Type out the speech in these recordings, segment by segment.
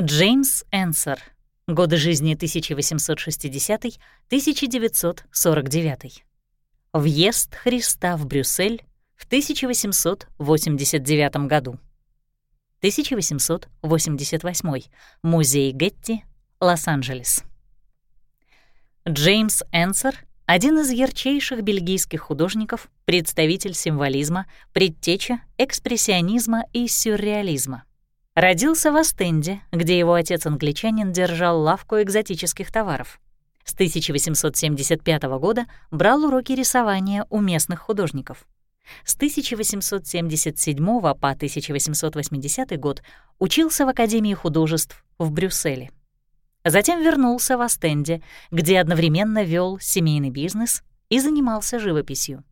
Джеймс Энсер. Годы жизни 1860-1949. Въезд Христа в Брюссель в 1889 году. 1888. Музей Гетти, Лос-Анджелес. Джеймс Энсер — один из ярчайших бельгийских художников, представитель символизма, предтеча экспрессионизма и сюрреализма. Родился в Астенде, где его отец-англичанин держал лавку экзотических товаров. С 1875 года брал уроки рисования у местных художников. С 1877 по 1880 год учился в Академии художеств в Брюсселе. Затем вернулся в Астенде, где одновременно вел семейный бизнес и занимался живописью.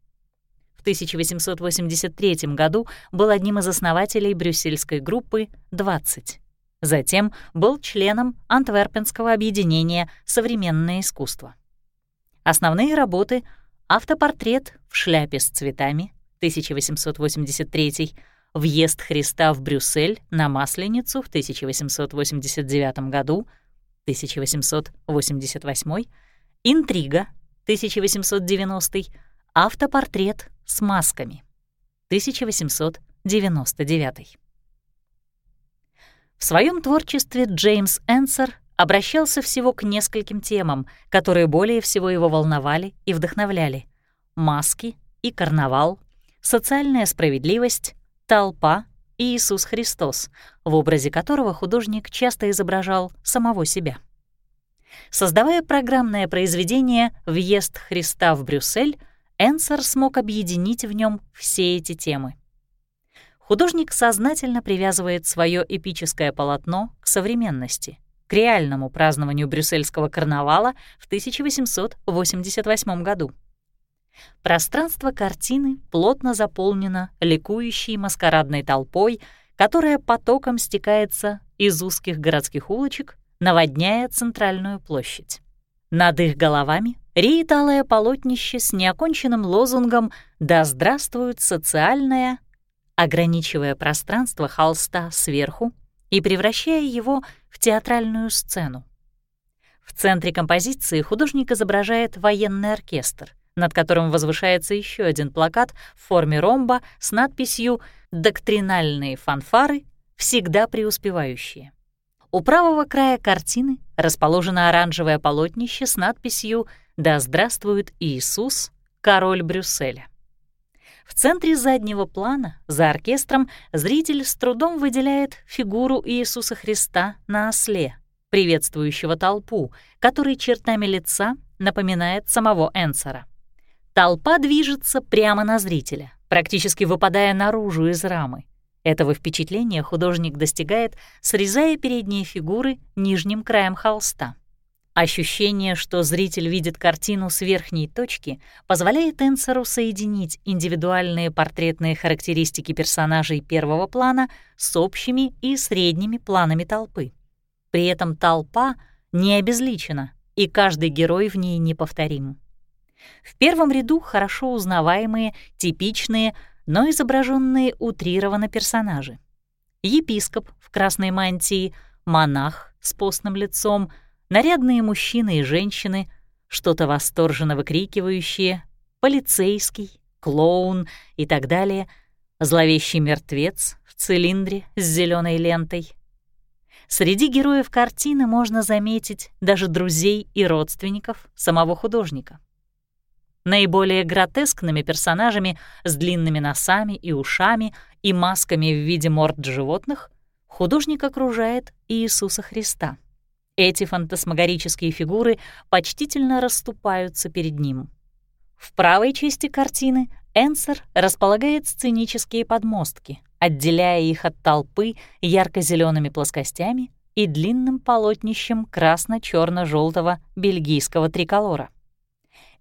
В 1883 году был одним из основателей брюссельской группы «20». Затем был членом Антверпенского объединения «Современное искусство». Основные работы — автопортрет в шляпе с цветами 1883, въезд Христа в Брюссель на Масленицу в 1889 году, 1888, интрига 1890, автопортрет с масками 1899. В своем творчестве Джеймс Энсер обращался всего к нескольким темам, которые более всего его волновали и вдохновляли — маски и карнавал, социальная справедливость, толпа и Иисус Христос, в образе которого художник часто изображал самого себя. Создавая программное произведение «Въезд Христа в Брюссель», Энсер смог объединить в нем все эти темы художник сознательно привязывает свое эпическое полотно к современности, к реальному празднованию брюссельского карнавала в 1888 году. Пространство картины плотно заполнено ликующей маскарадной толпой, которая потоком стекается из узких городских улочек, наводняя центральную площадь. Над их головами реет полотнище с неоконченным лозунгом «Да здравствует социальная ограничивая пространство холста сверху и превращая его в театральную сцену. В центре композиции художник изображает военный оркестр, над которым возвышается еще один плакат в форме ромба с надписью «Доктринальные фанфары, всегда преуспевающие». У правого края картины расположено оранжевое полотнище с надписью «Да здравствует Иисус, король Брюсселя». В центре заднего плана, за оркестром, зритель с трудом выделяет фигуру Иисуса Христа на осле, приветствующего толпу, который чертами лица напоминает самого Энсера. Толпа движется прямо на зрителя, практически выпадая наружу из рамы. Этого впечатления художник достигает, срезая передние фигуры нижним краем холста. Ощущение, что зритель видит картину с верхней точки, позволяет Энсеру соединить индивидуальные портретные характеристики персонажей первого плана с общими и средними планами толпы. При этом толпа не обезличена, и каждый герой в ней неповторим. В первом ряду хорошо узнаваемые, типичные, но изображенные утрированно персонажи. Епископ в красной мантии, монах с постным лицом — нарядные мужчины и женщины, что-то восторженно выкрикивающие, полицейский, клоун и так далее, зловещий мертвец в цилиндре с зеленой лентой. Среди героев картины можно заметить даже друзей и родственников самого художника. Наиболее гротескными персонажами с длинными носами и ушами и масками в виде морд животных художник окружает Иисуса Христа — эти фантасмагорические фигуры почтительно расступаются перед ним. В правой части картины Энсер располагает сценические подмостки, отделяя их от толпы ярко зелеными плоскостями и длинным полотнищем красно черно желтого бельгийского триколора.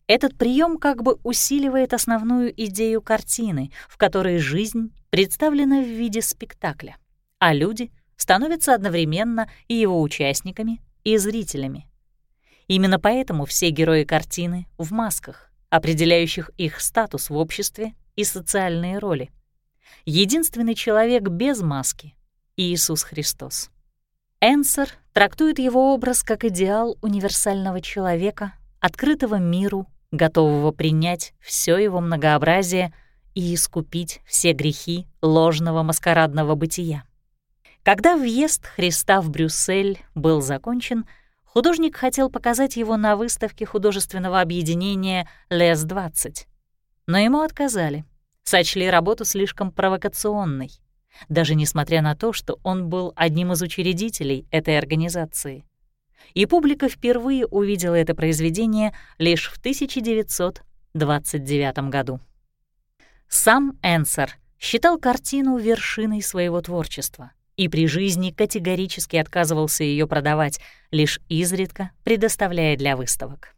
Этот прием как бы усиливает основную идею картины, в которой жизнь представлена в виде спектакля, а люди становятся одновременно и его участниками, и зрителями. Именно поэтому все герои картины в масках, определяющих их статус в обществе и социальные роли. Единственный человек без маски — Иисус Христос. Энсер трактует его образ как идеал универсального человека, открытого миру, готового принять все его многообразие и искупить все грехи ложного маскарадного бытия. Когда въезд Христа в Брюссель был закончен, художник хотел показать его на выставке художественного объединения «Лес-20». Но ему отказали, сочли работу слишком провокационной, даже несмотря на то, что он был одним из учредителей этой организации. И публика впервые увидела это произведение лишь в 1929 году. Сам Энсер считал картину вершиной своего творчества и при жизни категорически отказывался ее продавать, лишь изредка предоставляя для выставок.